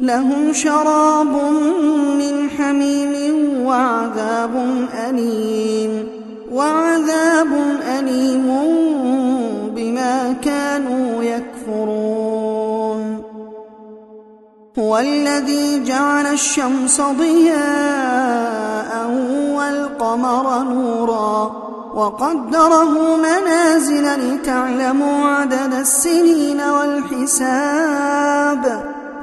لهم شراب من حميم وعذاب أليم وعذاب أليم بما كانوا يكفرون. هو الذي جعل الشمس ضياء والقمر نورا وقدره منازل لتعلموا عدد السنين والحساب.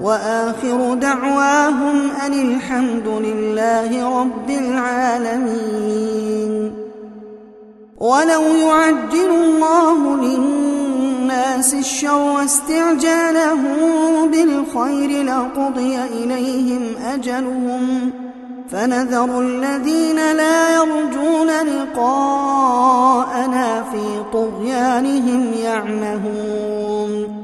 وآخر دعواهم أن الحمد لله رب العالمين. ولو يعجل الله للناس الشر استعجاله بالخير لقضي إليهم أجلهم. فنذر الذين لا يرجون لقاءنا في طغيانهم يعمهون.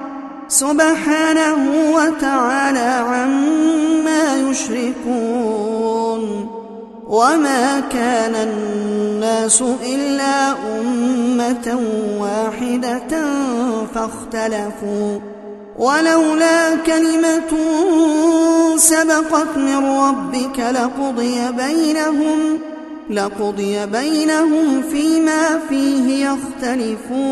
سبحانه وتعالى عما يشركون وما كان الناس إلا أمة واحدة فاختلفوا. ولولا كلمة سبقت من ربك لقضي بينهم لقضي بينهم فيما فيه يختلفون.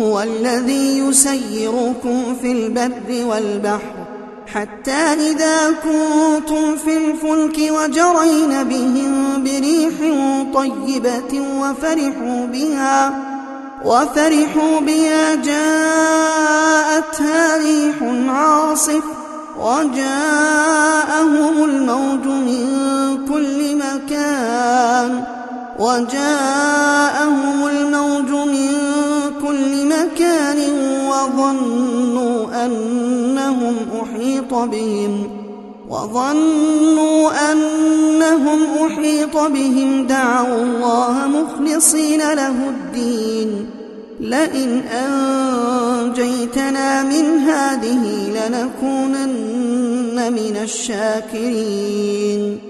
هو الذي يسيركم في البر والبحر حتى إذا كنتم في الفلك وجرين بهم بريح طيبة وفرحوا بها وفرحوا بها جاءتها ريح عاصف وجاءهم الموج من كل مكان وجاءهم الموج من مكان وظنوا أنهم أحيط بهم وظنوا أنهم أحيط بهم دعوا الله مخلصين له الدين. لئن أنجيتنا من هذه لنكونن من الشاكرين.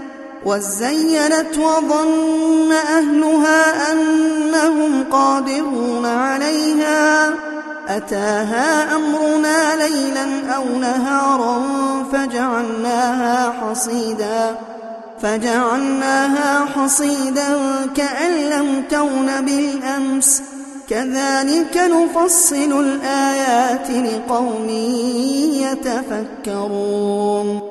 وزينت وظن أهلها أنهم قادرون عليها. أتاها أمرنا ليلا أو نهارا فجعلناها حصيدا. فجعلناها حصيدا كأن لم تون بالأمس. كذلك نفصل الآيات لقوم يتفكرون.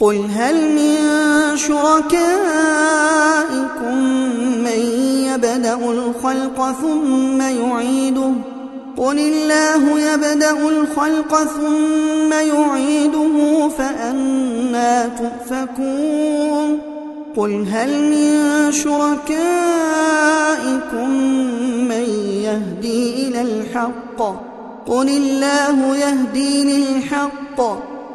قل هل من شركائكم من يبدأ الخلق ثم يعيده؟ قل الله يبدأ الخلق ثم يعيده فأنا تؤفكون. قل هل من شركائكم من يهدي إلى الحق؟ قل الله يهدي للحق.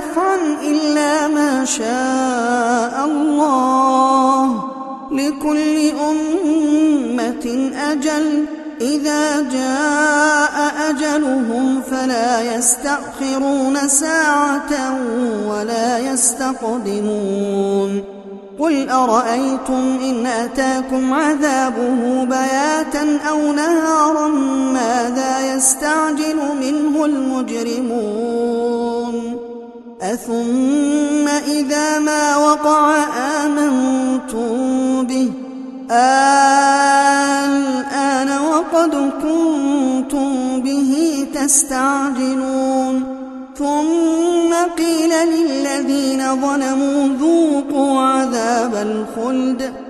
نفعا إلا ما شاء الله. لكل أمة أجل. إذا جاء أجلهم فلا يستأخرون ساعة ولا يستقدمون. قل أرأيتم إن أتاكم عذابه بياتا أو نهارا ماذا يستعجل منه المجرمون؟ أثم إذا ما وقع آمنتم به. الآن وقد كنتم به تستعجلون. ثم قيل للذين ظلموا ذوقوا عذاب الخلد.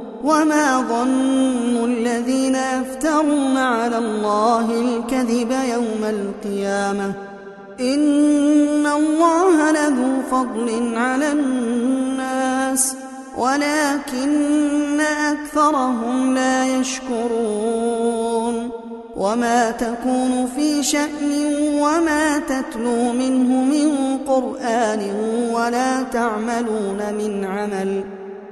وما ظن الذين يفترون على الله الكذب يوم القيامة إن الله لذو فضل على الناس ولكن أكثرهم لا يشكرون وما تكون في شأن وما تتلو منه من قرآن ولا تعملون من عمل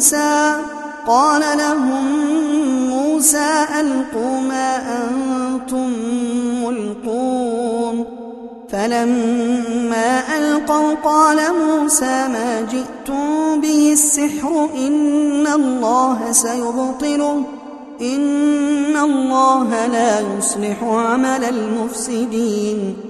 موسى قال لهم موسى ألقوا ما أنتم ملقون فلما ألقوا قال موسى ما جئتم به السحر إن الله سيبطله إن الله لا يصلح عمل المفسدين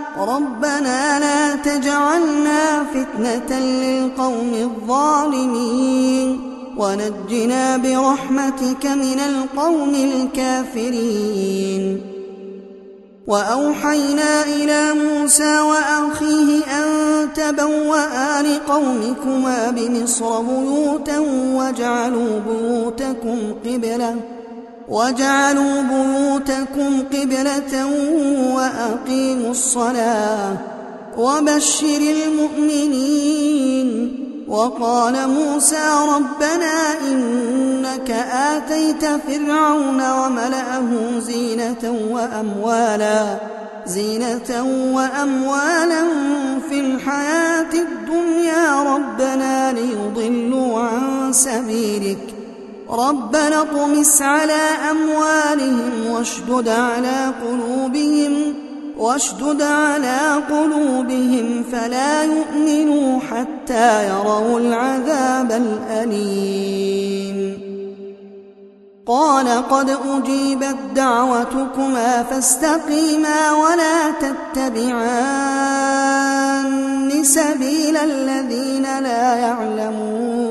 ربنا لا تجعلنا فتنة للقوم الظالمين. ونجنا برحمتك من القوم الكافرين. وأوحينا إلى موسى وأخيه أن تبوأ لقومكما بمصر بيوتا واجعلوا بيوتكم قبلة. وجعلوا بيوتكم قبلة وأقيموا الصلاة وبشر المؤمنين وقال موسى ربنا إنك آتيت فرعون وملأه زينة وأموالا زينة وأموالا في الحياة الدنيا ربنا ليضلوا عن سبيلك ربنا اطمس على أموالهم واشدد على قلوبهم واشدد على قلوبهم فلا يؤمنوا حتى يروا العذاب الأليم. قال قد أجيبت دعوتكما فاستقيما ولا تتبعان سبيل الذين لا يعلمون.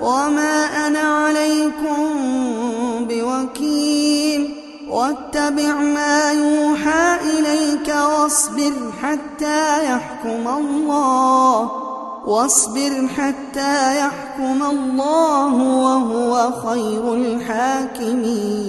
وما أنا عليكم بوكيل واتبع ما يوحى إليك واصبر حتى يحكم الله واصبر حتى يحكم الله وهو خير الحاكمين